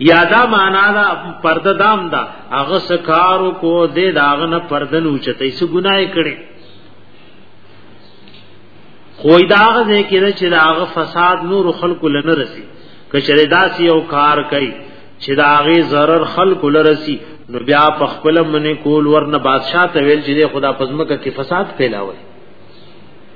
یادا معنا دا پرده دام دا هغه سکارو کو دې داغه نه پردن اوچتې سو ګناي کړي خوې داغه دې کړه چې داغه فساد نور خلق لنه رسی کچره داسي او کار کوي چې داغه zarar خلق لرسی نو بیا په خپل منې کول ورنه بادشاہ ته ویل چې خدا پزمکه کې فساد پیلاوي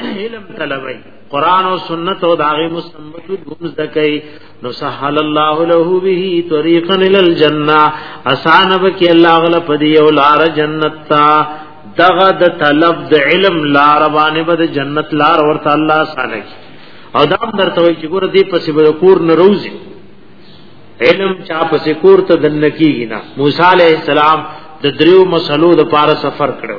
علم طلبي قران او سنت او داغه مستمت دوم زکای نو سهل الله له به طریقا ال الجنه اسان بک الله غل پدی او لار جنت تا دغه د طلب د علم لار باندې بد جنت لار ورته الله اسان کی او دا هم درته وی چې ګور دې پسې به کور نه روزي علم چا پسې کور ته دنکی نه موسی علی السلام د دریو مسلو د پاره سفر کړو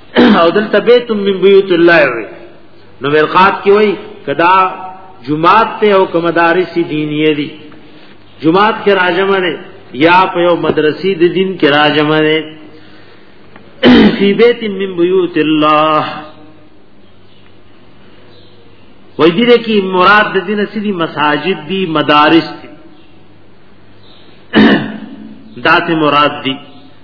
او دلته بیت من بیوت الله وی نو مرقات کې وای کدا جمعات ته او کوم مدارس دینیه دي جمعات کې راجمه نه یا په یو مدرسې د دین کې راجمه نه فی بیت من بیوت الله وای دې کې مراد د دین سړي مساجد دي مدارس دي دات مراد دي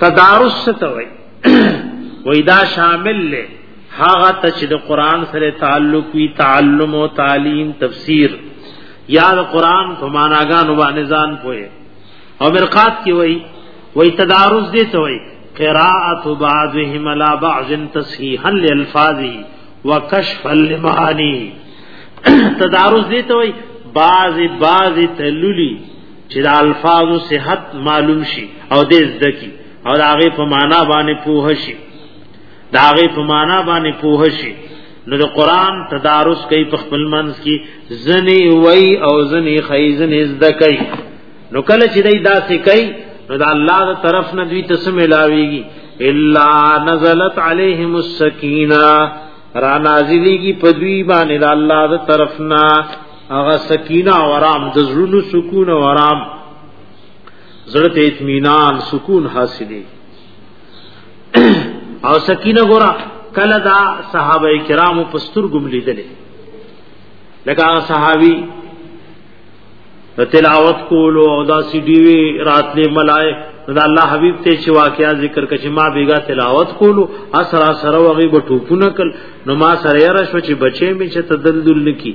تدارس څه ته وای وای دا شامل له هغه ته چې د قران سره تعلق وی تعلم او تعلیم تفسیر یا د قران په معناګانو باندې ځان پوي او مرقات کې وای وای تدارس دې ته وای قراءت بعضهم على بعض تصحيحا للفاظه وكشفا لمعانيه تدارس دې ته وای بعض بعض تللی چې د الفاظو صحت معلوم شي او دې زده کی او د هغه په معنا باندې پوه شي د هغه په معنا باندې پوه شي نو د قران تدارس کوي په خپل منځ کې زنی وای او زنی خیزن زده کوي نو کله چې دای داسې کوي نو د الله تر طرف نه دوی تسم ملاويږي الا نزلت عليهم السکینه را نازلی کی پدوی باندې د الله د طرفنا هغه سکینه او آرام د زړونو سکون او آرام زړه ته اطمینان سکون حاصلې او سکینه ګورا کله دا صحابه کرامو پستر ګم لیدلې لکه هغه صحابي تلاوت کولو او دا سی ډی وی راتلې ملای دا الله حبیب ته چې واقعیا ذکر کچې ما بیګا تلاوت کولو اسرا سره وغي بټو پونه کل نو ما سره یې راشو چې بچې می چې تدلدل نکی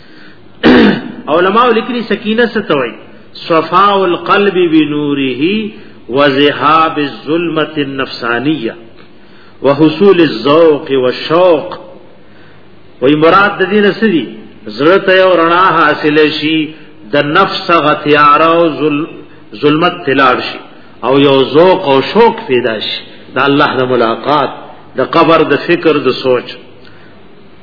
علماء لیکلي سکینه ستوي صفاء القلب بنوره وذهاب الظلمه النفسانيه وحصول الذوق والشوق وی مراد د دین سری زړه ته او رڼا حاصل شي د نفس غتیار او ظلمت تلار شي او یو ذوق او شوق پیدا شي د الله د ملاقات د قبر د فکر د سوچ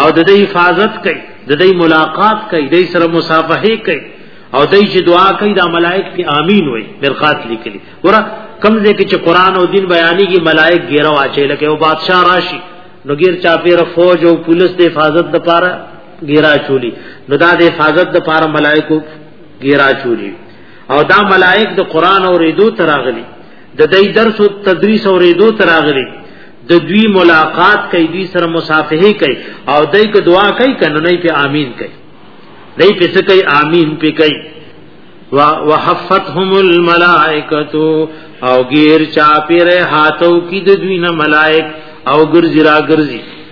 او د دې حفاظت کوي د دې ملاقات کوي د سره مصافحه کوي او دای چې دعا کوي دا ملائک په امین وي مرقات لیکلي ګوره کمزې کې چې قران او دین بیانې کې ملائک ګیره واچي لکه او بادشاہ راشي نو ګیر چا پیر فوج او پولیس د حفاظت د پاره ګیرا چولی نو دا د حفاظت د پاره ملائکو ګیرا چولی او دا ملائک د قران او ریدو تراغلی د دې درس او تدریس او ریدو تراغلي د دوی ملاقات کوي دوی سره مصافحه کوي او دای که دعا کوي کنه نه په امين کوي دای په څه کوي امين په کوي وحفتهم الملائکه او غیر چا پیره هاتو کی د دوی نه ملائک او ګرځي را ګرځي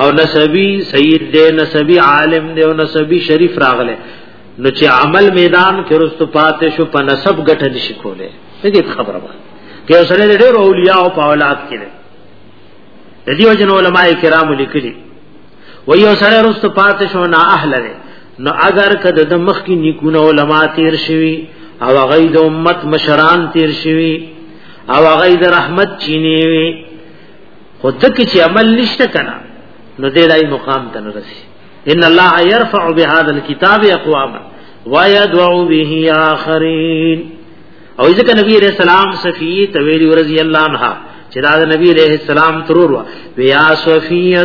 او نسبی سید دې نسبی عالم دې او نسبی شریف راغله نو چې عمل میدان کې رستو پاتې شو په نسب ګټه نشي کوله دې خبره وه کې سره ډېر اولیاء او اولاد کې دې دې وجن علماء کرام لیکلي و یو سره رستو پاتې شو نه اهل دې نو اگر کده د مخ کې نیکونه علما تیر شوی او هغه د امت مشران تیر شوی او هغه د رحمت چینی وی خو تک چې عمل نشته کنه نو دې دای مقام ته نه رسی ان الله يرفع بهذا الكتاب اقواما ويدعو به اخرين او ځکه نبی عليه السلام صفی تویل رضی الله عنها چې دا نبی عليه السلام ترور وا بیا صفیه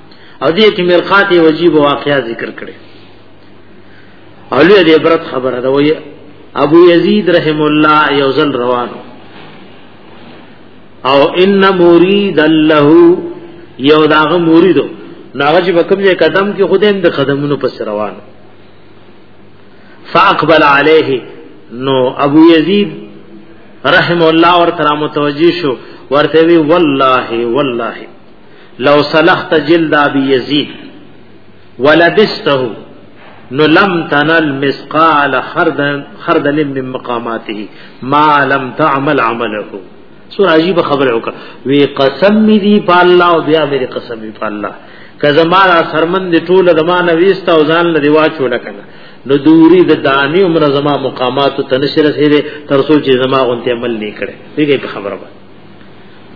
او دې کې مرقات وجيب واقعا ذکر کړي اولي دې عبرت خبره ده وي ابو يزيد رحم الله يوزل روان او ان مريد له یو داغه مریدو ناغه چې بکم یې قدم کې خدایم د قدمونو پس روان فاقبل عليه نو ابو يزيد رحم الله ور تر متوجي شو ورته وی والله والله لو سلخت جلد ابي يزيد ولبسته نو لم تنل مسقال خردن خردن من مقاماته ما لم تعمل عمله سور عجیب خبر وکا وی قسم می دی په الله او بیا می قسم می په الله که زما را سرمن دی ټول زمانه ویستا او ځان لري واچو لکنه نو دوری د دانی عمر زما مقامات تنشر سره تر سوچ زما غونته عمل نه کړي دغه خبره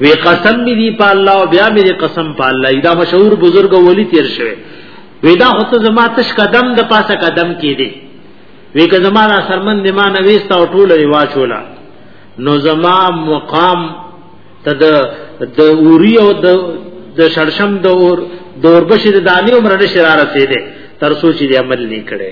وی قسم می دی په الله او بیا می دی قسم په الله دا مشهور بزرګ ولی تیر شوی وی دا خو ته زما تش قدم د پاسه قدم کی دی وی که زما را سرمن دی ما نویستا او ټول دی واچولا نو زما مقام ته د د اوری او د د شړشم د اور دوربش د دانی عمر نشه را رسیدې تر سوچ دی عمل نکړي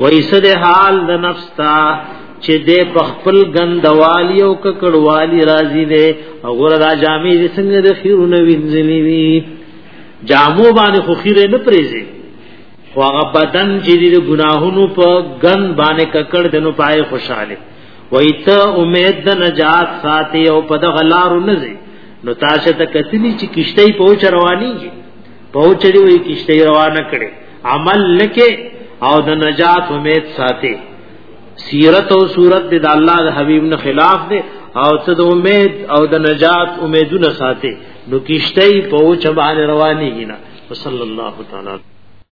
ویسد حال د نفس تا چې دې په خپل غندوالي او ککړوالي راضي دي او غور دا جامې دې څنګه د خیرونه وینځلې دي جامو باندې خو خیره نه پریزي خو هغه بدن چې د ګناهونو په غن باندې ککړ دنو پای خوشاله وای ته امید د نجات ساتي او په دغه لارو نه ځي نو تاسو ته کتلی چې کشته په روانيږي پوچړي وي کشته روانه کړي عمل لکه او د نجات امید ساتي سیرت او صورت د الله د حبیب نه خلاف دي او ته د امید او د نجات امیدونه ساتي نو کشته پوچ باندې رواني نه صلی الله تعالی